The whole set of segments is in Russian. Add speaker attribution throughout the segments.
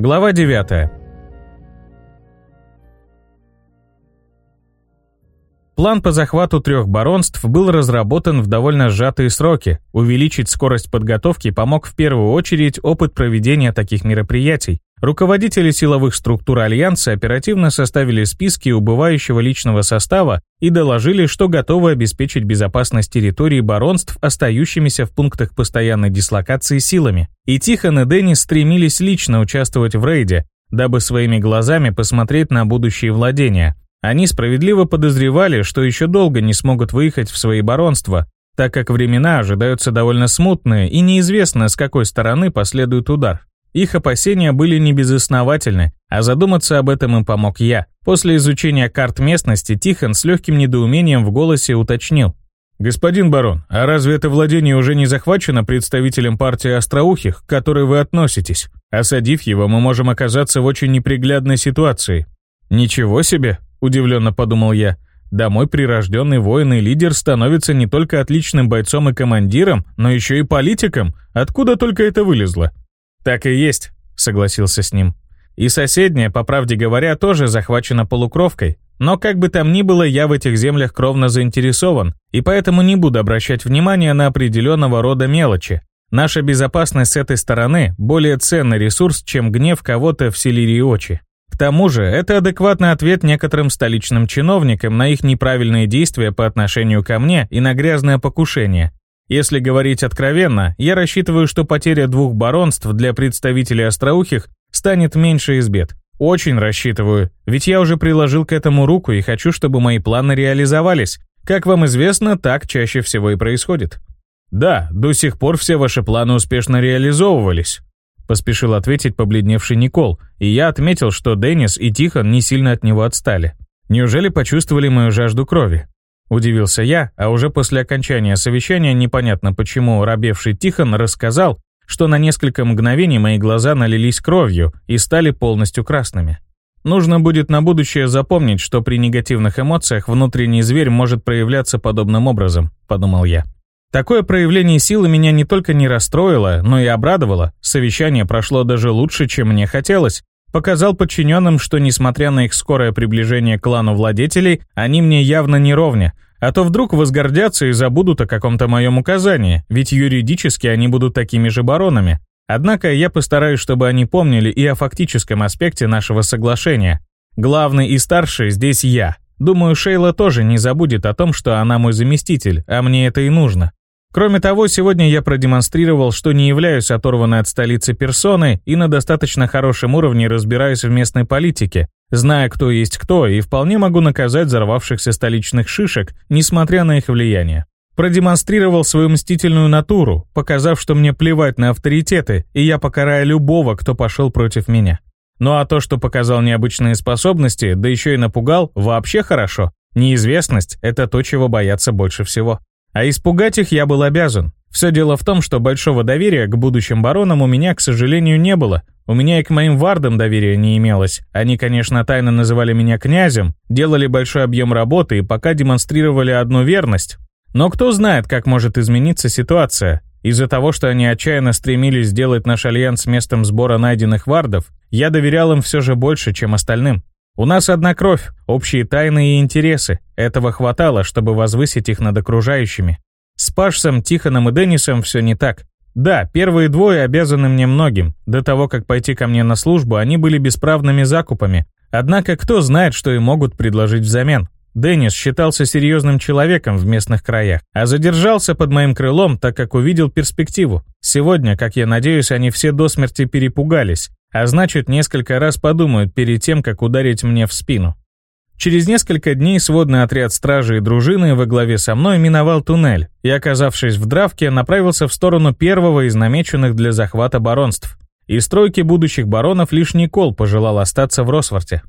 Speaker 1: Глава 9. План по захвату трех баронств был разработан в довольно сжатые сроки. Увеличить скорость подготовки помог в первую очередь опыт проведения таких мероприятий. Руководители силовых структур Альянса оперативно составили списки убывающего личного состава и доложили, что готовы обеспечить безопасность территории баронств, остающимися в пунктах постоянной дислокации силами. И Тихон и Деннис стремились лично участвовать в рейде, дабы своими глазами посмотреть на будущие владения. Они справедливо подозревали, что еще долго не смогут выехать в свои баронства, так как времена ожидаются довольно смутные и неизвестно, с какой стороны последует удар. Их опасения были небезосновательны, а задуматься об этом им помог я. После изучения карт местности Тихон с легким недоумением в голосе уточнил. «Господин барон, а разве это владение уже не захвачено представителем партии Остроухих, к которой вы относитесь? Осадив его, мы можем оказаться в очень неприглядной ситуации». «Ничего себе!» Удивленно подумал я. Да мой прирожденный воин и лидер становится не только отличным бойцом и командиром, но еще и политиком. Откуда только это вылезло? Так и есть, согласился с ним. И соседняя, по правде говоря, тоже захвачена полукровкой. Но как бы там ни было, я в этих землях кровно заинтересован, и поэтому не буду обращать внимания на определенного рода мелочи. Наша безопасность с этой стороны – более ценный ресурс, чем гнев кого-то в Селириочи тому же, это адекватный ответ некоторым столичным чиновникам на их неправильные действия по отношению ко мне и на грязное покушение. Если говорить откровенно, я рассчитываю, что потеря двух баронств для представителей остроухих станет меньше из бед. Очень рассчитываю, ведь я уже приложил к этому руку и хочу, чтобы мои планы реализовались. Как вам известно, так чаще всего и происходит. Да, до сих пор все ваши планы успешно реализовывались, Поспешил ответить побледневший Никол, и я отметил, что Деннис и Тихон не сильно от него отстали. Неужели почувствовали мою жажду крови? Удивился я, а уже после окончания совещания непонятно почему робевший Тихон рассказал, что на несколько мгновений мои глаза налились кровью и стали полностью красными. Нужно будет на будущее запомнить, что при негативных эмоциях внутренний зверь может проявляться подобным образом, подумал я. Такое проявление силы меня не только не расстроило, но и обрадовало. Совещание прошло даже лучше, чем мне хотелось. Показал подчиненным, что несмотря на их скорое приближение к клану владетелей, они мне явно не ровня. А то вдруг возгордятся и забудут о каком-то моем указании, ведь юридически они будут такими же баронами. Однако я постараюсь, чтобы они помнили и о фактическом аспекте нашего соглашения. Главный и старший здесь я. Думаю, Шейла тоже не забудет о том, что она мой заместитель, а мне это и нужно. Кроме того, сегодня я продемонстрировал, что не являюсь оторванной от столицы персоной и на достаточно хорошем уровне разбираюсь в местной политике, зная, кто есть кто, и вполне могу наказать взорвавшихся столичных шишек, несмотря на их влияние. Продемонстрировал свою мстительную натуру, показав, что мне плевать на авторитеты, и я покараю любого, кто пошел против меня. Ну а то, что показал необычные способности, да еще и напугал, вообще хорошо. Неизвестность — это то, чего боятся больше всего. А испугать их я был обязан. Все дело в том, что большого доверия к будущим баронам у меня, к сожалению, не было. У меня и к моим вардам доверия не имелось. Они, конечно, тайно называли меня князем, делали большой объем работы и пока демонстрировали одну верность. Но кто знает, как может измениться ситуация. Из-за того, что они отчаянно стремились сделать наш альянс местом сбора найденных вардов, я доверял им все же больше, чем остальным. У нас одна кровь, общие тайны и интересы. Этого хватало, чтобы возвысить их над окружающими. С Пашсом, Тихоном и Деннисом все не так. Да, первые двое обязаны мне многим. До того, как пойти ко мне на службу, они были бесправными закупами. Однако кто знает, что им могут предложить взамен. Деннис считался серьезным человеком в местных краях, а задержался под моим крылом, так как увидел перспективу. Сегодня, как я надеюсь, они все до смерти перепугались, а значит, несколько раз подумают перед тем, как ударить мне в спину. Через несколько дней сводный отряд стражи и дружины во главе со мной миновал туннель и, оказавшись в Дравке, направился в сторону первого из намеченных для захвата баронств. Из стройки будущих баронов лишь Никол пожелал остаться в Росфорте.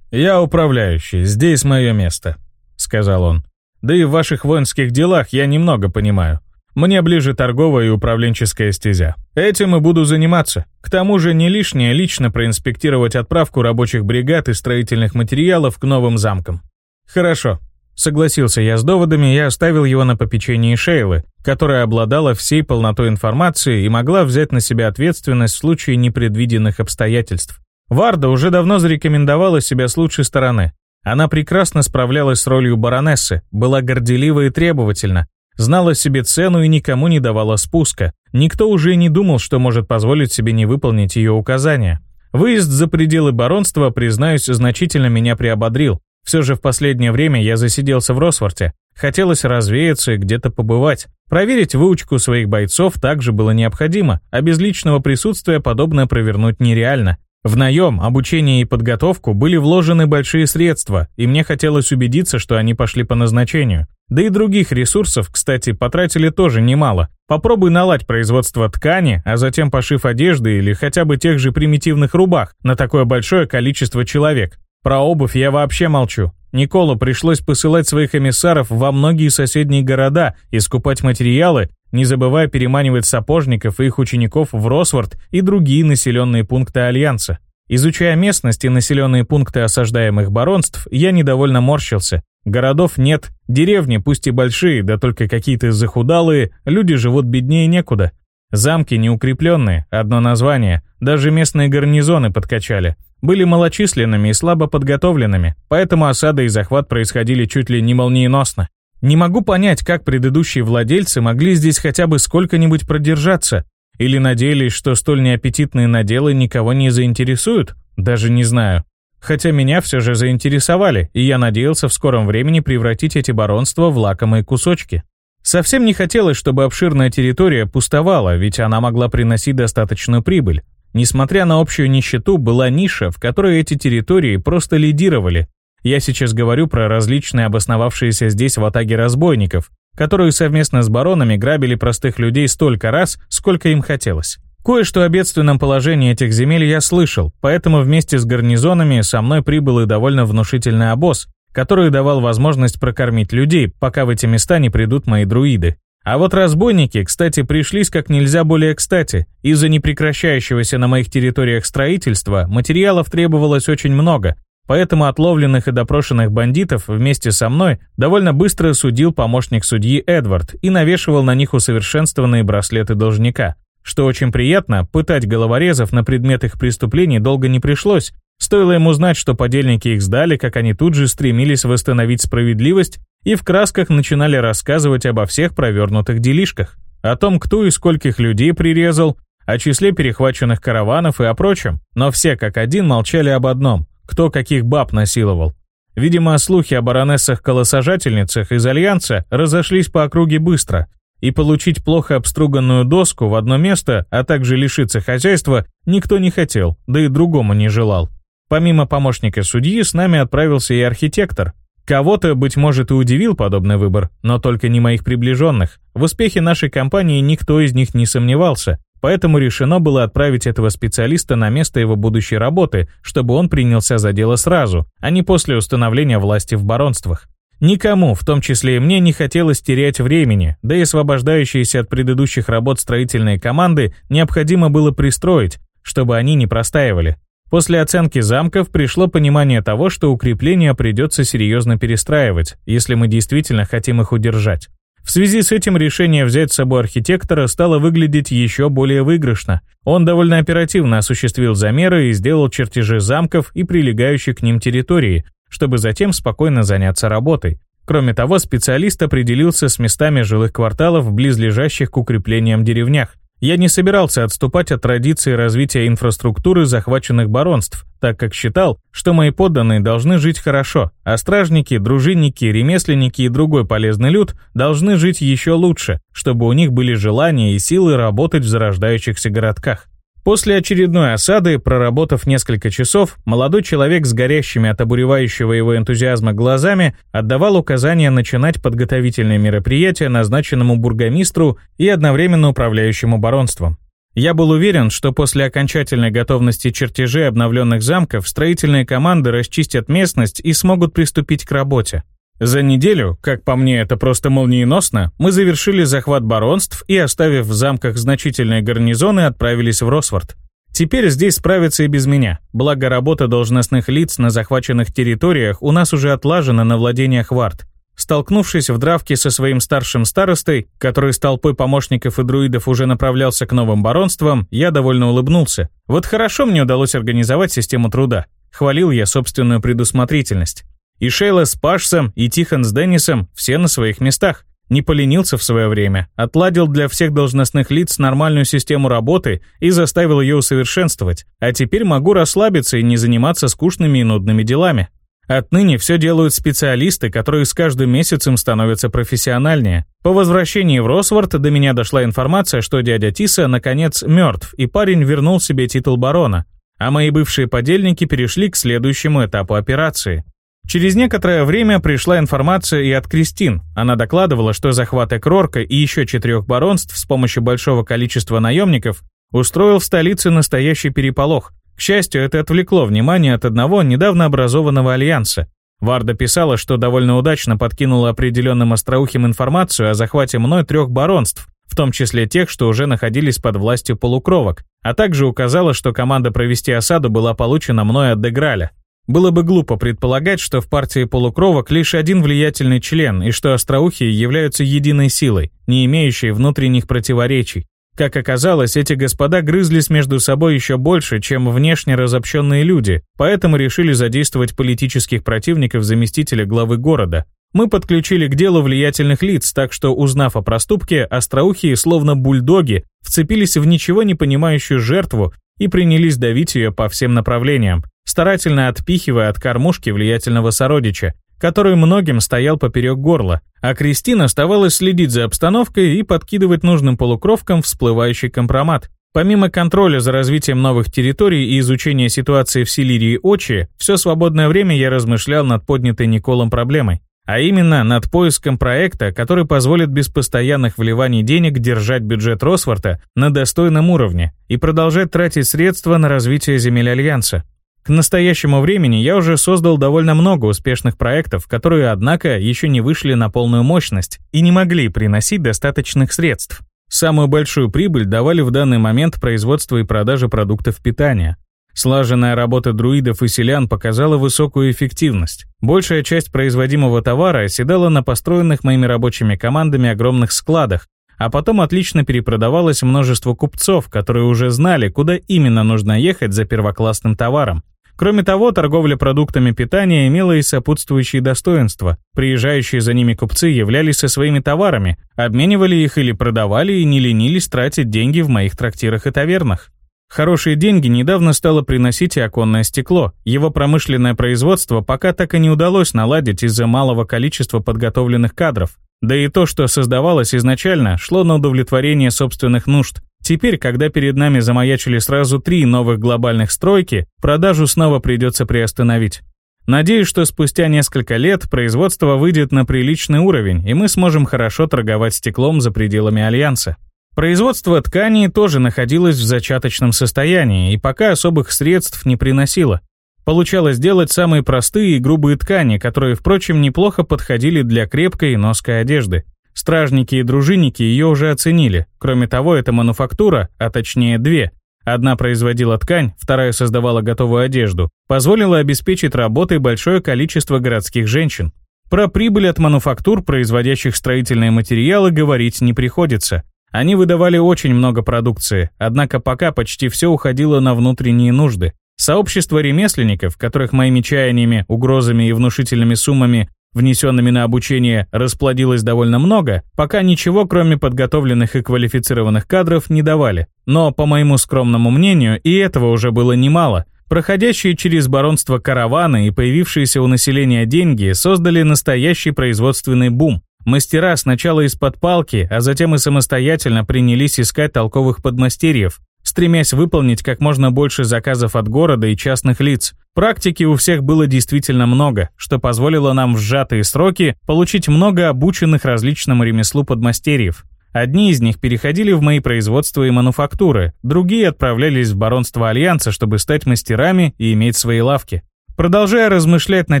Speaker 1: «Я управляющий, здесь мое место», — сказал он. «Да и в ваших воинских делах я немного понимаю. Мне ближе торговая и управленческая стезя. Этим и буду заниматься. К тому же не лишнее лично проинспектировать отправку рабочих бригад и строительных материалов к новым замкам. Хорошо, Согласился я с доводами и оставил его на попечении Шейлы, которая обладала всей полнотой информации и могла взять на себя ответственность в случае непредвиденных обстоятельств. Варда уже давно зарекомендовала себя с лучшей стороны. Она прекрасно справлялась с ролью баронессы, была горделива и требовательна, знала себе цену и никому не давала спуска. Никто уже не думал, что может позволить себе не выполнить ее указания. Выезд за пределы баронства, признаюсь, значительно меня приободрил. Все же в последнее время я засиделся в Росфорте. Хотелось развеяться и где-то побывать. Проверить выучку своих бойцов также было необходимо, а без личного присутствия подобное провернуть нереально. В наем, обучение и подготовку были вложены большие средства, и мне хотелось убедиться, что они пошли по назначению. Да и других ресурсов, кстати, потратили тоже немало. Попробуй наладь производство ткани, а затем пошив одежды или хотя бы тех же примитивных рубах на такое большое количество человек. Про обувь я вообще молчу. Николу пришлось посылать своих эмиссаров во многие соседние города и скупать материалы, не забывая переманивать сапожников и их учеников в Росворд и другие населенные пункты Альянса. Изучая местность и населенные пункты осаждаемых баронств, я недовольно морщился. Городов нет, деревни, пусть и большие, да только какие-то захудалые, люди живут беднее некуда. Замки неукрепленные, одно название, даже местные гарнизоны подкачали. Были малочисленными и слабо подготовленными, поэтому осада и захват происходили чуть ли не молниеносно. Не могу понять, как предыдущие владельцы могли здесь хотя бы сколько-нибудь продержаться, или надеялись, что столь неаппетитные наделы никого не заинтересуют? Даже не знаю. Хотя меня все же заинтересовали, и я надеялся в скором времени превратить эти баронства в лакомые кусочки. Совсем не хотелось, чтобы обширная территория пустовала, ведь она могла приносить достаточную прибыль. Несмотря на общую нищету, была ниша, в которой эти территории просто лидировали. Я сейчас говорю про различные обосновавшиеся здесь в атаге разбойников, которые совместно с баронами грабили простых людей столько раз, сколько им хотелось. Кое-что о бедственном положении этих земель я слышал, поэтому вместе с гарнизонами со мной прибыл и довольно внушительный обоз, который давал возможность прокормить людей, пока в эти места не придут мои друиды. А вот разбойники, кстати, пришлись как нельзя более кстати. Из-за непрекращающегося на моих территориях строительства материалов требовалось очень много, поэтому отловленных и допрошенных бандитов вместе со мной довольно быстро судил помощник судьи Эдвард и навешивал на них усовершенствованные браслеты должника. Что очень приятно, пытать головорезов на предмет их преступлений долго не пришлось. Стоило ему знать, что подельники их сдали, как они тут же стремились восстановить справедливость и в красках начинали рассказывать обо всех провернутых делишках. О том, кто и скольких людей прирезал, о числе перехваченных караванов и о прочем. Но все как один молчали об одном – кто каких баб насиловал. Видимо, слухи о баронессах-колосажательницах из Альянса разошлись по округе быстро, и получить плохо обструганную доску в одно место, а также лишиться хозяйства, никто не хотел, да и другому не желал. Помимо помощника судьи, с нами отправился и архитектор. Кого-то, быть может, и удивил подобный выбор, но только не моих приближенных. В успехе нашей компании никто из них не сомневался, поэтому решено было отправить этого специалиста на место его будущей работы, чтобы он принялся за дело сразу, а не после установления власти в баронствах. Никому, в том числе и мне, не хотелось терять времени, да и освобождающиеся от предыдущих работ строительные команды необходимо было пристроить, чтобы они не простаивали. После оценки замков пришло понимание того, что укрепления придется серьезно перестраивать, если мы действительно хотим их удержать. В связи с этим решение взять с собой архитектора стало выглядеть еще более выигрышно. Он довольно оперативно осуществил замеры и сделал чертежи замков и прилегающей к ним территории, чтобы затем спокойно заняться работой. Кроме того, специалист определился с местами жилых кварталов в близлежащих к укреплениям деревнях. Я не собирался отступать от традиции развития инфраструктуры захваченных баронств, так как считал, что мои подданные должны жить хорошо, а стражники, дружинники, ремесленники и другой полезный люд должны жить еще лучше, чтобы у них были желания и силы работать в зарождающихся городках. После очередной осады, проработав несколько часов, молодой человек с горящими от обуревающего его энтузиазма глазами отдавал указания начинать подготовительные мероприятия назначенному бургомистру и одновременно управляющему баронством. Я был уверен, что после окончательной готовности чертежей обновленных замков строительные команды расчистят местность и смогут приступить к работе. За неделю, как по мне это просто молниеносно, мы завершили захват баронств и, оставив в замках значительные гарнизоны, отправились в Росфорд. Теперь здесь справятся и без меня, благо работа должностных лиц на захваченных территориях у нас уже отлажена на владениях Вард. Столкнувшись в дравке со своим старшим старостой, который с толпой помощников и друидов уже направлялся к новым баронствам, я довольно улыбнулся. Вот хорошо мне удалось организовать систему труда. Хвалил я собственную предусмотрительность. И Шейла с Пашсом, и Тихон с Деннисом все на своих местах. Не поленился в свое время, отладил для всех должностных лиц нормальную систему работы и заставил ее усовершенствовать. А теперь могу расслабиться и не заниматься скучными и нудными делами. Отныне все делают специалисты, которые с каждым месяцем становятся профессиональнее. По возвращении в Росворд до меня дошла информация, что дядя Тиса наконец мертв, и парень вернул себе титул барона. А мои бывшие подельники перешли к следующему этапу операции. Через некоторое время пришла информация и от Кристин. Она докладывала, что захват Экрорка и еще четырех баронств с помощью большого количества наемников устроил в столице настоящий переполох. К счастью, это отвлекло внимание от одного недавно образованного альянса. Варда писала, что довольно удачно подкинула определенным остроухим информацию о захвате мной трех баронств, в том числе тех, что уже находились под властью полукровок, а также указала, что команда провести осаду была получена мной от Деграля. Было бы глупо предполагать, что в партии полукровок лишь один влиятельный член и что остроухие являются единой силой, не имеющей внутренних противоречий. Как оказалось, эти господа грызлись между собой еще больше, чем внешне разобщенные люди, поэтому решили задействовать политических противников заместителя главы города. Мы подключили к делу влиятельных лиц, так что, узнав о проступке, остроухие, словно бульдоги, вцепились в ничего не понимающую жертву и принялись давить ее по всем направлениям, старательно отпихивая от кормушки влиятельного сородича, который многим стоял поперек горла, а Кристина оставалась следить за обстановкой и подкидывать нужным полукровкам всплывающий компромат. Помимо контроля за развитием новых территорий и изучения ситуации в Силирии Очи, все свободное время я размышлял над поднятой Николом проблемой. А именно над поиском проекта, который позволит без постоянных вливаний денег держать бюджет Росфорта на достойном уровне и продолжать тратить средства на развитие земель Альянса. К настоящему времени я уже создал довольно много успешных проектов, которые, однако, еще не вышли на полную мощность и не могли приносить достаточных средств. Самую большую прибыль давали в данный момент производство и продажа продуктов питания. Слаженная работа друидов и селян показала высокую эффективность. Большая часть производимого товара оседала на построенных моими рабочими командами огромных складах, а потом отлично перепродавалось множество купцов, которые уже знали, куда именно нужно ехать за первоклассным товаром. Кроме того, торговля продуктами питания имела и сопутствующие достоинства. Приезжающие за ними купцы являлись со своими товарами, обменивали их или продавали и не ленились тратить деньги в моих трактирах и тавернах. Хорошие деньги недавно стало приносить и оконное стекло. Его промышленное производство пока так и не удалось наладить из-за малого количества подготовленных кадров. Да и то, что создавалось изначально, шло на удовлетворение собственных нужд. Теперь, когда перед нами замаячили сразу три новых глобальных стройки, продажу снова придется приостановить. Надеюсь, что спустя несколько лет производство выйдет на приличный уровень, и мы сможем хорошо торговать стеклом за пределами Альянса. Производство тканей тоже находилось в зачаточном состоянии и пока особых средств не приносило. Получалось делать самые простые и грубые ткани, которые, впрочем, неплохо подходили для крепкой и ноской одежды. Стражники и дружинники ее уже оценили. Кроме того, эта мануфактура, а точнее две, одна производила ткань, вторая создавала готовую одежду, позволила обеспечить работой большое количество городских женщин. Про прибыль от мануфактур, производящих строительные материалы, говорить не приходится. Они выдавали очень много продукции, однако пока почти все уходило на внутренние нужды. Сообщество ремесленников, которых моими чаяниями, угрозами и внушительными суммами внесенными на обучение, расплодилось довольно много, пока ничего, кроме подготовленных и квалифицированных кадров, не давали. Но, по моему скромному мнению, и этого уже было немало. Проходящие через баронство караваны и появившиеся у населения деньги создали настоящий производственный бум. Мастера сначала из-под палки, а затем и самостоятельно принялись искать толковых подмастерьев, стремясь выполнить как можно больше заказов от города и частных лиц. Практики у всех было действительно много, что позволило нам в сжатые сроки получить много обученных различному ремеслу подмастерьев. Одни из них переходили в мои производства и мануфактуры, другие отправлялись в баронство Альянса, чтобы стать мастерами и иметь свои лавки. Продолжая размышлять на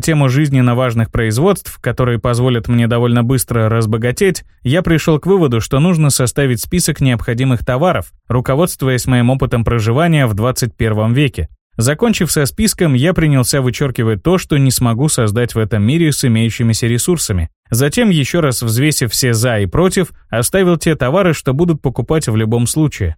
Speaker 1: тему жизненно важных производств, которые позволят мне довольно быстро разбогатеть, я пришел к выводу, что нужно составить список необходимых товаров, руководствуясь моим опытом проживания в 21 веке. Закончив со списком, я принялся вычеркивать то, что не смогу создать в этом мире с имеющимися ресурсами. Затем, еще раз взвесив все «за» и «против», оставил те товары, что будут покупать в любом случае.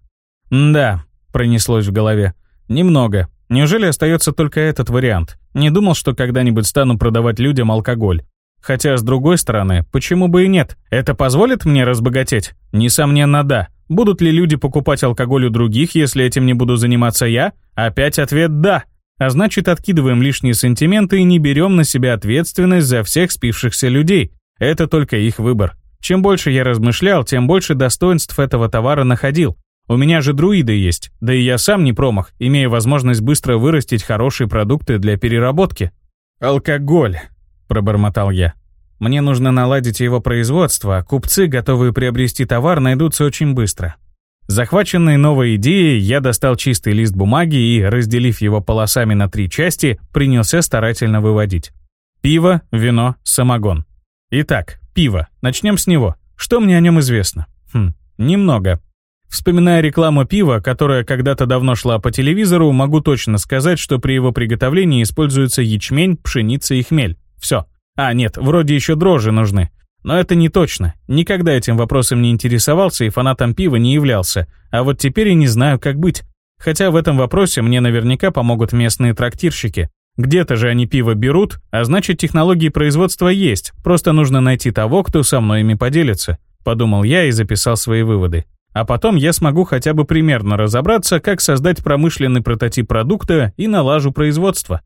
Speaker 1: «Да», — пронеслось в голове, — «немного. Неужели остается только этот вариант? Не думал, что когда-нибудь стану продавать людям алкоголь. Хотя, с другой стороны, почему бы и нет? Это позволит мне разбогатеть? Несомненно, да. Будут ли люди покупать алкоголь у других, если этим не буду заниматься я? Опять ответ «да». А значит, откидываем лишние сантименты и не берем на себя ответственность за всех спившихся людей. Это только их выбор. Чем больше я размышлял, тем больше достоинств этого товара находил. У меня же друиды есть, да и я сам не промах, имея возможность быстро вырастить хорошие продукты для переработки. «Алкоголь», — пробормотал я. Мне нужно наладить его производство, а купцы, готовые приобрести товар, найдутся очень быстро. Захваченный новой идеей, я достал чистый лист бумаги и, разделив его полосами на три части, принялся старательно выводить. Пиво, вино, самогон. Итак, пиво. Начнем с него. Что мне о нем известно? Хм, немного. Вспоминая рекламу пива, которая когда-то давно шла по телевизору, могу точно сказать, что при его приготовлении используется ячмень, пшеница и хмель. Все. А, нет, вроде еще дрожжи нужны. Но это не точно. Никогда этим вопросом не интересовался и фанатом пива не являлся. А вот теперь и не знаю, как быть. Хотя в этом вопросе мне наверняка помогут местные трактирщики. Где-то же они пиво берут, а значит технологии производства есть, просто нужно найти того, кто со мной ими поделится. Подумал я и записал свои выводы. А потом я смогу хотя бы примерно разобраться, как создать промышленный прототип продукта и налажу производство.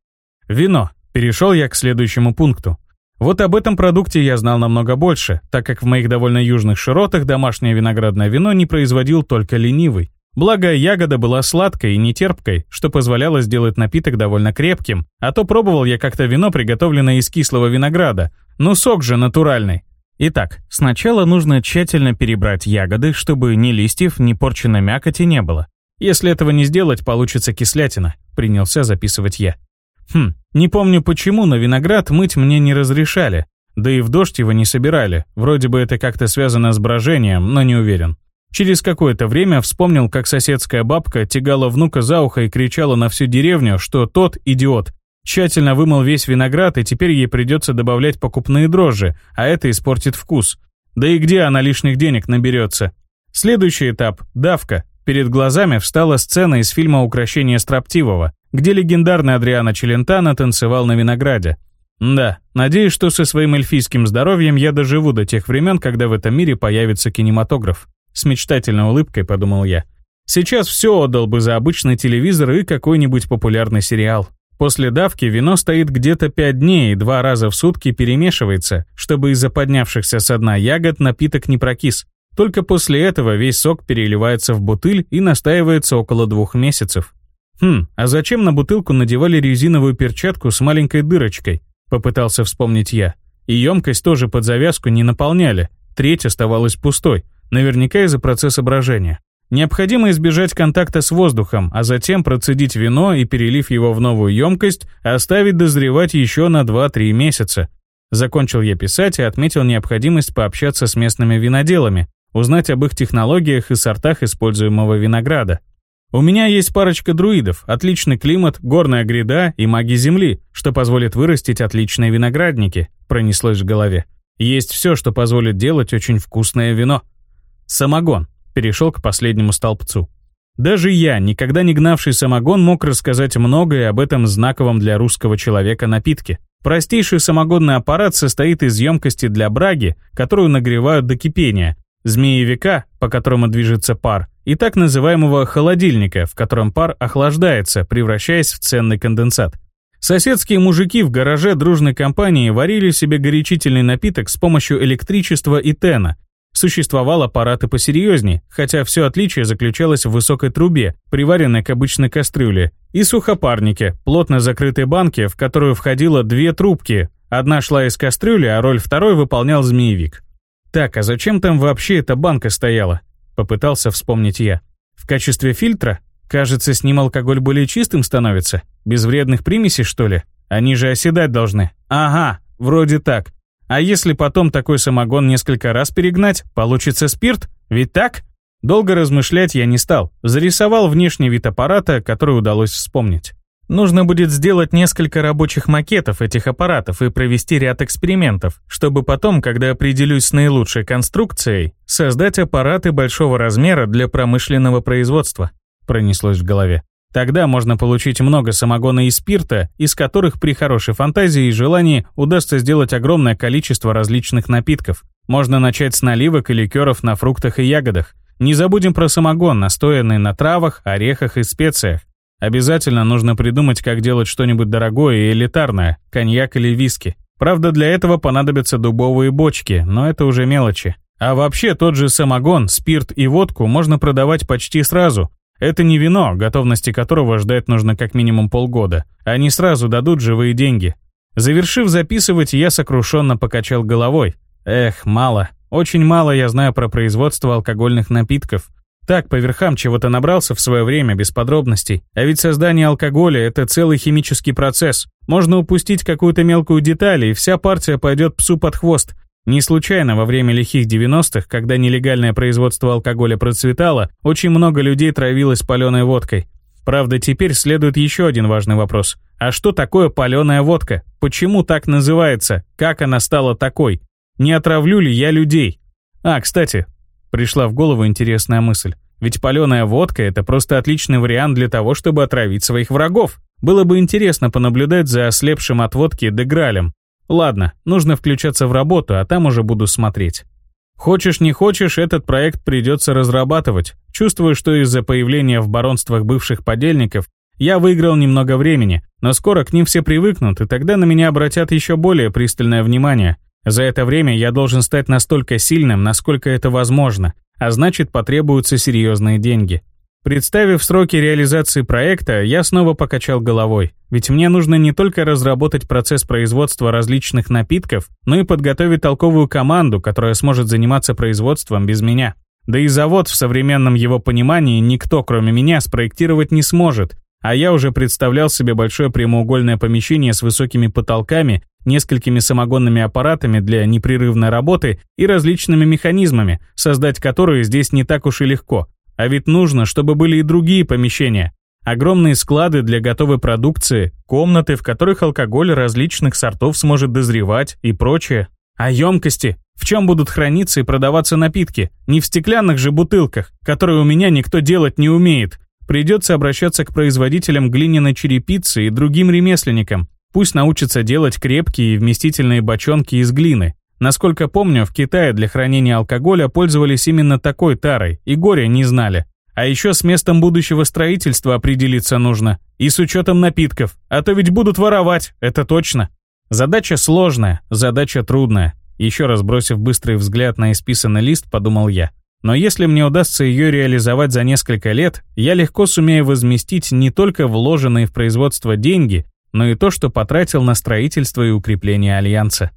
Speaker 1: Вино. Перешел я к следующему пункту. Вот об этом продукте я знал намного больше, так как в моих довольно южных широтах домашнее виноградное вино не производил только ленивый. Благо, ягода была сладкой и не терпкой, что позволяло сделать напиток довольно крепким, а то пробовал я как-то вино, приготовленное из кислого винограда. Ну сок же натуральный. Итак, сначала нужно тщательно перебрать ягоды, чтобы ни листьев, ни порченной мякоти не было. Если этого не сделать, получится кислятина, принялся записывать я. Хм, не помню почему, но виноград мыть мне не разрешали. Да и в дождь его не собирали. Вроде бы это как-то связано с брожением, но не уверен. Через какое-то время вспомнил, как соседская бабка тягала внука за ухо и кричала на всю деревню, что тот идиот. Тщательно вымыл весь виноград, и теперь ей придется добавлять покупные дрожжи, а это испортит вкус. Да и где она лишних денег наберется? Следующий этап – давка. Перед глазами встала сцена из фильма «Укращение строптивого», где легендарный Адриано Челентано танцевал на винограде. Да, надеюсь, что со своим эльфийским здоровьем я доживу до тех времен, когда в этом мире появится кинематограф. С мечтательной улыбкой подумал я. Сейчас все отдал бы за обычный телевизор и какой-нибудь популярный сериал. После давки вино стоит где-то 5 дней и два раза в сутки перемешивается, чтобы из-за поднявшихся со дна ягод напиток не прокис. Только после этого весь сок переливается в бутыль и настаивается около двух месяцев. Хм, а зачем на бутылку надевали резиновую перчатку с маленькой дырочкой? Попытался вспомнить я. И емкость тоже под завязку не наполняли. Треть оставалась пустой. Наверняка из-за процесса брожения. Необходимо избежать контакта с воздухом, а затем процедить вино и, перелив его в новую емкость, оставить дозревать еще на 2-3 месяца. Закончил я писать и отметил необходимость пообщаться с местными виноделами, узнать об их технологиях и сортах используемого винограда. У меня есть парочка друидов, отличный климат, горная гряда и маги земли, что позволит вырастить отличные виноградники, пронеслось в голове. Есть все, что позволит делать очень вкусное вино. Самогон. Перешел к последнему столбцу. Даже я, никогда не гнавший самогон, мог рассказать многое об этом знаковом для русского человека напитке. Простейший самогонный аппарат состоит из емкости для браги, которую нагревают до кипения, змеевика, по которому движется пар, и так называемого холодильника, в котором пар охлаждается, превращаясь в ценный конденсат. Соседские мужики в гараже дружной компании варили себе горячительный напиток с помощью электричества и тена. Существовал аппарат и посерьезнее, хотя все отличие заключалось в высокой трубе, приваренной к обычной кастрюле, и сухопарнике, плотно закрытой банке, в которую входило две трубки. Одна шла из кастрюли, а роль второй выполнял змеевик. Так, а зачем там вообще эта банка стояла? Попытался вспомнить я. В качестве фильтра? Кажется, с ним алкоголь более чистым становится. Без вредных примесей, что ли? Они же оседать должны. Ага, вроде так. А если потом такой самогон несколько раз перегнать, получится спирт? Ведь так? Долго размышлять я не стал. Зарисовал внешний вид аппарата, который удалось вспомнить. Нужно будет сделать несколько рабочих макетов этих аппаратов и провести ряд экспериментов, чтобы потом, когда определюсь с наилучшей конструкцией, создать аппараты большого размера для промышленного производства. Пронеслось в голове. Тогда можно получить много самогона и спирта, из которых при хорошей фантазии и желании удастся сделать огромное количество различных напитков. Можно начать с наливок и ликеров на фруктах и ягодах. Не забудем про самогон, настоянный на травах, орехах и специях. Обязательно нужно придумать, как делать что-нибудь дорогое и элитарное, коньяк или виски. Правда, для этого понадобятся дубовые бочки, но это уже мелочи. А вообще, тот же самогон, спирт и водку можно продавать почти сразу. Это не вино, готовности которого ждать нужно как минимум полгода. Они сразу дадут живые деньги. Завершив записывать, я сокрушенно покачал головой. Эх, мало. Очень мало я знаю про производство алкогольных напитков. Так, по верхам чего-то набрался в свое время, без подробностей. А ведь создание алкоголя – это целый химический процесс. Можно упустить какую-то мелкую деталь, и вся партия пойдет псу под хвост. Не случайно во время лихих 90-х, когда нелегальное производство алкоголя процветало, очень много людей травилось паленой водкой. Правда, теперь следует еще один важный вопрос. А что такое паленая водка? Почему так называется? Как она стала такой? Не отравлю ли я людей? А, кстати, Пришла в голову интересная мысль. Ведь паленая водка – это просто отличный вариант для того, чтобы отравить своих врагов. Было бы интересно понаблюдать за ослепшим от водки Дегралем. Ладно, нужно включаться в работу, а там уже буду смотреть. Хочешь не хочешь, этот проект придется разрабатывать. Чувствую, что из-за появления в баронствах бывших подельников я выиграл немного времени, но скоро к ним все привыкнут, и тогда на меня обратят еще более пристальное внимание. За это время я должен стать настолько сильным, насколько это возможно, а значит потребуются серьезные деньги. Представив сроки реализации проекта, я снова покачал головой, ведь мне нужно не только разработать процесс производства различных напитков, но и подготовить толковую команду, которая сможет заниматься производством без меня. Да и завод в современном его понимании никто, кроме меня, спроектировать не сможет, а я уже представлял себе большое прямоугольное помещение с высокими потолками несколькими самогонными аппаратами для непрерывной работы и различными механизмами, создать которые здесь не так уж и легко. А ведь нужно, чтобы были и другие помещения. Огромные склады для готовой продукции, комнаты, в которых алкоголь различных сортов сможет дозревать и прочее. А емкости? В чем будут храниться и продаваться напитки? Не в стеклянных же бутылках, которые у меня никто делать не умеет. Придется обращаться к производителям глиняной черепицы и другим ремесленникам, Пусть научится делать крепкие и вместительные бочонки из глины. Насколько помню, в Китае для хранения алкоголя пользовались именно такой тарой, и горя не знали. А еще с местом будущего строительства определиться нужно. И с учетом напитков. А то ведь будут воровать, это точно. Задача сложная, задача трудная. Еще раз бросив быстрый взгляд на исписанный лист, подумал я. Но если мне удастся ее реализовать за несколько лет, я легко сумею возместить не только вложенные в производство деньги, но и то, что потратил на строительство и укрепление Альянса.